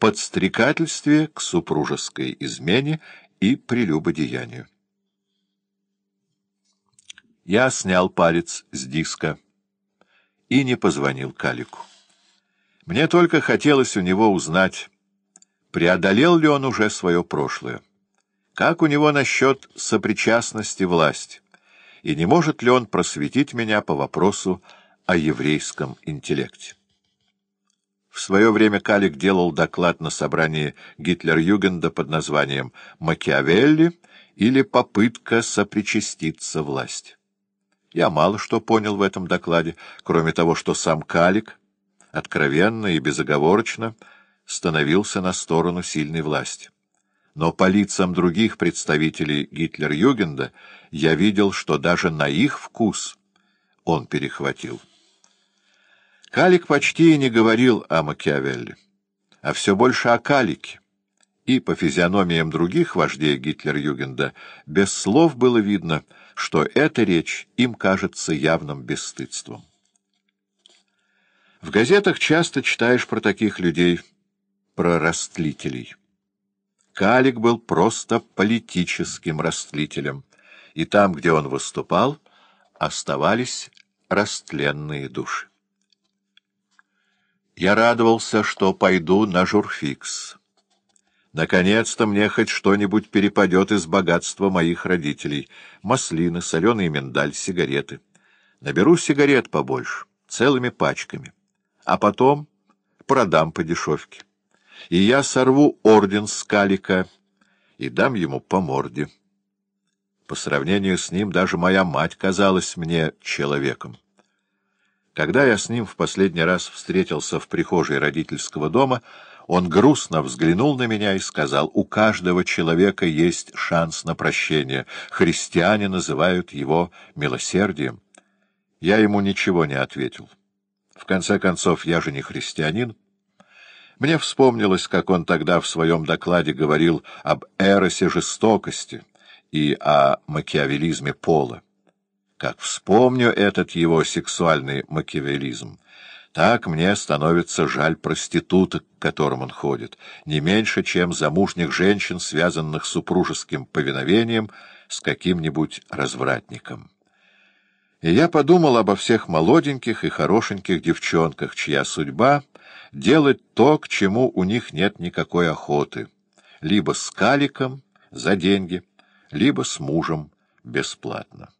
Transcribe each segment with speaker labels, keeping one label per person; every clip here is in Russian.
Speaker 1: подстрекательстве к супружеской измене и прелюбодеянию. Я снял палец с диска и не позвонил Калику. Мне только хотелось у него узнать, преодолел ли он уже свое прошлое, как у него насчет сопричастности власти, и не может ли он просветить меня по вопросу о еврейском интеллекте. В свое время Калик делал доклад на собрании Гитлер-Югенда под названием «Макиавелли» или «Попытка сопричаститься власти». Я мало что понял в этом докладе, кроме того, что сам Калик откровенно и безоговорочно становился на сторону сильной власти. Но по лицам других представителей Гитлер-Югенда я видел, что даже на их вкус он перехватил. Калик почти не говорил о Макиавелли, а все больше о Калике. И по физиономиям других вождей Гитлер-Югенда без слов было видно, что эта речь им кажется явным бесстыдством. В газетах часто читаешь про таких людей, про растлителей. Калик был просто политическим растлителем, и там, где он выступал, оставались растленные души. Я радовался, что пойду на журфикс. Наконец-то мне хоть что-нибудь перепадет из богатства моих родителей. Маслины, соленый миндаль, сигареты. Наберу сигарет побольше, целыми пачками. А потом продам по дешевке. И я сорву орден с калика и дам ему по морде. По сравнению с ним даже моя мать казалась мне человеком. Когда я с ним в последний раз встретился в прихожей родительского дома, он грустно взглянул на меня и сказал, «У каждого человека есть шанс на прощение. Христиане называют его милосердием». Я ему ничего не ответил. В конце концов, я же не христианин. Мне вспомнилось, как он тогда в своем докладе говорил об эросе жестокости и о макиавелизме пола. Как вспомню этот его сексуальный макиавелизм, так мне становится жаль проституток, к которым он ходит, не меньше, чем замужних женщин, связанных супружеским повиновением с каким-нибудь развратником. И я подумал обо всех молоденьких и хорошеньких девчонках, чья судьба — делать то, к чему у них нет никакой охоты, либо с каликом за деньги, либо с мужем бесплатно.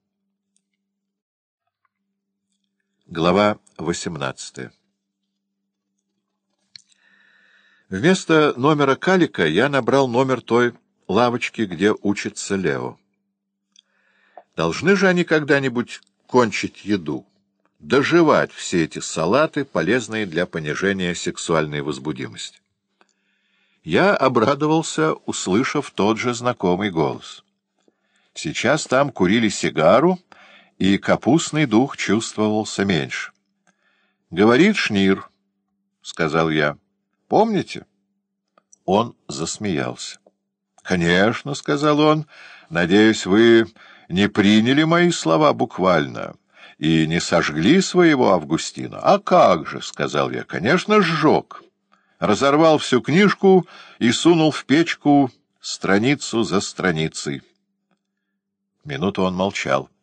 Speaker 1: Глава 18 Вместо номера Калика я набрал номер той лавочки, где учится Лео. Должны же они когда-нибудь кончить еду, доживать все эти салаты, полезные для понижения сексуальной возбудимости. Я обрадовался, услышав тот же знакомый голос. Сейчас там курили сигару, и капустный дух чувствовался меньше. — Говорит Шнир, — сказал я. — Помните? Он засмеялся. — Конечно, — сказал он. — Надеюсь, вы не приняли мои слова буквально и не сожгли своего Августина. — А как же, — сказал я. — Конечно, сжег. Разорвал всю книжку и сунул в печку страницу за страницей. Минуту он молчал. —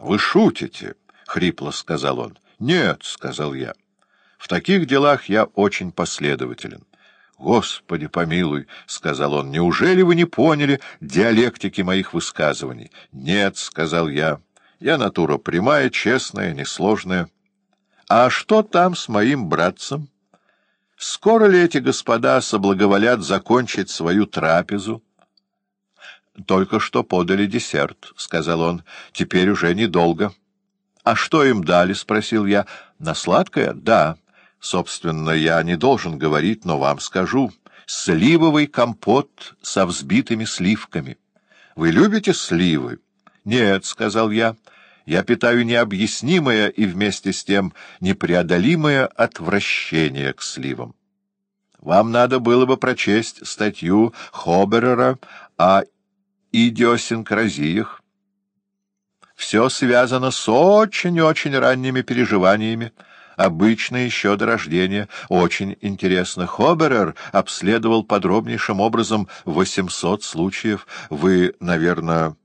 Speaker 1: Вы шутите, — хрипло сказал он. — Нет, — сказал я. — В таких делах я очень последователен. — Господи помилуй, — сказал он, — неужели вы не поняли диалектики моих высказываний? — Нет, — сказал я, — я натура прямая, честная, несложная. — А что там с моим братцем? Скоро ли эти господа соблаговолят закончить свою трапезу? —— Только что подали десерт, — сказал он. — Теперь уже недолго. — А что им дали? — спросил я. — На сладкое? — Да. Собственно, я не должен говорить, но вам скажу. Сливовый компот со взбитыми сливками. Вы любите сливы? — Нет, — сказал я. Я питаю необъяснимое и вместе с тем непреодолимое отвращение к сливам. Вам надо было бы прочесть статью Хоберера о идиосинкразиях. Все связано с очень-очень ранними переживаниями, обычно еще до рождения. Очень интересно. Хоберер обследовал подробнейшим образом 800 случаев. Вы, наверное